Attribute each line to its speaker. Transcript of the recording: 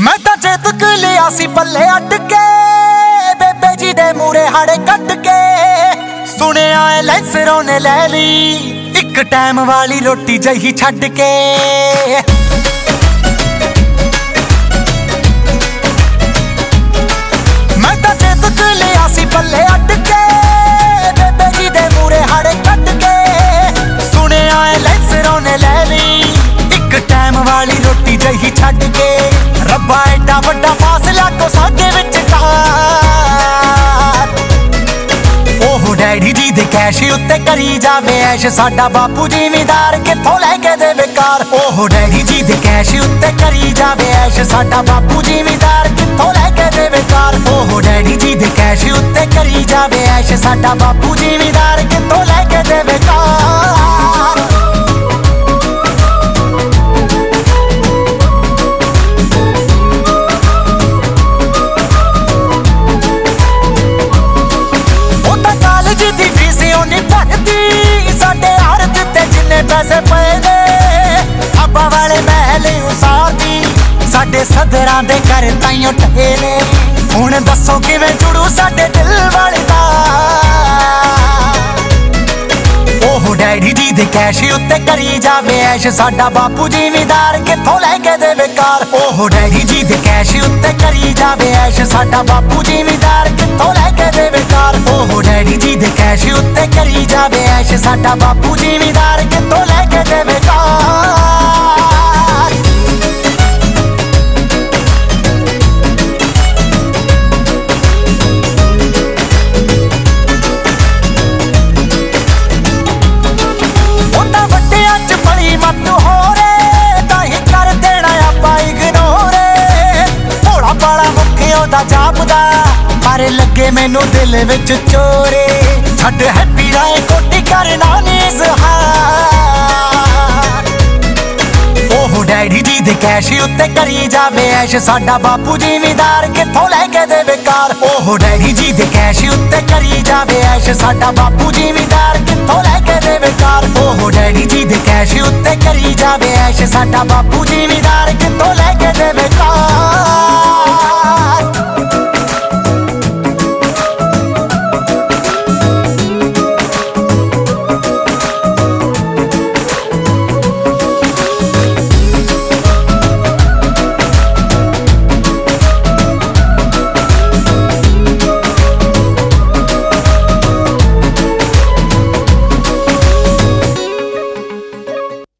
Speaker 1: ਮੈਂ ਤਾਂ ਚੇਤਕ ਲਿਆ ਸੀ ਪੱਲੇ ਅੱਟ ਕੇ। ਬੇਬੇ ਜੀ ਦੇ ਮੂਰੇ ਹੜੇ ਕੱਟ ਕੇ। ਸੁਣਿਆ ਐ ਲੈਂਸਰੋਂ ਨੇ ਲੈ ਲਈ। ਇੱਕ ਟਾਈਮ ਵਾਲੀ ਰੋਟੀ ਜਹੀ ਛੱਡ ਕੇ। ਵਾਲੀ ਰੋਟੀ ਜਹੀ ਛੱਡ ਕੇ ਰੱਬਾ ਐਡਾ ਵੱਡਾ ਫਾਸਲਾ ਕੋ ਸਾਡੇ ਵਿੱਚ ਉਹ ਡੈਡੀ ਜੀ ਦੇ ਕੈਸ਼ ਉੱਤੇ ਕਰੀ ਜਾਵੇ ਐਸ਼, ਸਾਡਾ ਬਾਪੂ ਜ਼ਿਮੀਦਾਰ ਕਿੱਥੋਂ ਲੈ ਕੇ ਦੇ ਕਾਰ? ਉਹ ਡੈਡੀ ਜੀ ਦੇ ਕੈਸ਼ ਉੱਤੇ ਕਰੀ ਜਾਵੇ ਐਸ਼, ਸਾਡਾ ਬਾਪੂ ਜ਼ਿਮੀਦਾਰ ਕਿੱਥੋਂ ਲੈ ਕੇ ਦੇ ਕਾਰ? ਉਹ ਡੈਡੀ ਜੀ ਦੇ ਕੈਸ਼ ਉੱਤੇ ਕਰੀ ਜਾਵੇ ਐਸ਼, ਸਾਡਾ ਬਾਪੂ ਜੀ ਸਾਡੇ ਸਦਰਾਂ ਦੇ ਘਰ ਤਾਈਓ ਟਕੇ ਹੁਣ ਦੱਸੋ ਕਿਵੇਂ ਜੁੜੂ ਸਾਡੇ ਦਿਲ ਵਾਲੇ ਦਾ? ਉਹ ਡੈਡੀ ਜੀ ਦੇ ਕੈਸ਼ ਉੱਤੇ ਕਰੀ ਜਾਵੇ ਐਸ਼। ਸਾਡਾ ਬਾਪੂ ਜ਼ਿਮੀਦਾਰ ਕਿੱਥੋਂ ਲੈ ਕੇ ਦੇ ਕਾਰ? ਉਹ ਡੈਡੀ ਜੀ ਦੇ ਕੈਸ਼ ਉੱਤੇ ਕਰੀ ਜਾਵੇ ਐਸ਼। ਸਾਡਾ ਬਾਪੂ ਜ਼ਿਮੀਦਾਰ ਕਿੱਥੋਂ ਲੈ ਕੇ ਦੇ ਕਾਰ? ਉਹ ਡੈਡੀ ਜੀ ਦੇ ਕੈਸ਼ ਉੱਤੇ ਕਰੀ ਜਾਵੇ ਐਸ਼। ਸਾਡਾ ਬਾਪੂ ਜ਼ਿਮੀਦਾਰ ਕਿੱਥੋਂ ਲੈ ਕੇ ਦੇ ਕਾਰ ਮੁਖੇ ਜਾਪਦਾ, ਪਰ ਲੱਗੇ ਮੈਨੂੰ ਦਿਲ ਵਿੱਚ ਚੋਰੇ। ਛੱਡ ਹੈਪੀ ਰਾਏ ਕੋਟੀ ਕਰਨਾ ਨੀ ਜ਼ਹਾਰ ਉਹ ਡੈਡੀ ਜੀ ਦੇ ਕੈਸ਼ ਉੱਤੇ ਕਰੀ ਜਾਵੇ, ਐਸ਼ ਸਾਡਾ ਬਾਪੂ ਜ਼ਿਮੀਦਾਰ ਕਿੱਥੋਂ ਲੈ ਕੇ ਦੇ ਕਾਰ। ਉਹ ਡੈਡੀ ਜੀ ਦੇ ਕੈਸ਼ ਉੱਤੇ ਕਰੀ ਜਾਵੇ, ਐਸ਼ ਸਾਡਾ ਬਾਪੂ ਜ਼ਿਮੀਦਾਰ ਕਿੱਥੋਂ ਲੈ ਕੇ ਦੇ ਕਾਰ। ਉਹ ਡੈਡੀ ਜੀ ਦੇ ਕੈਸ਼ ਉੱਤੇ ਕਰੀ ਜਾਵੇ, ਐਸ਼ ਸਾਡਾ ਬਾਪੂ ਜ਼ਿਮੀਦਾਰ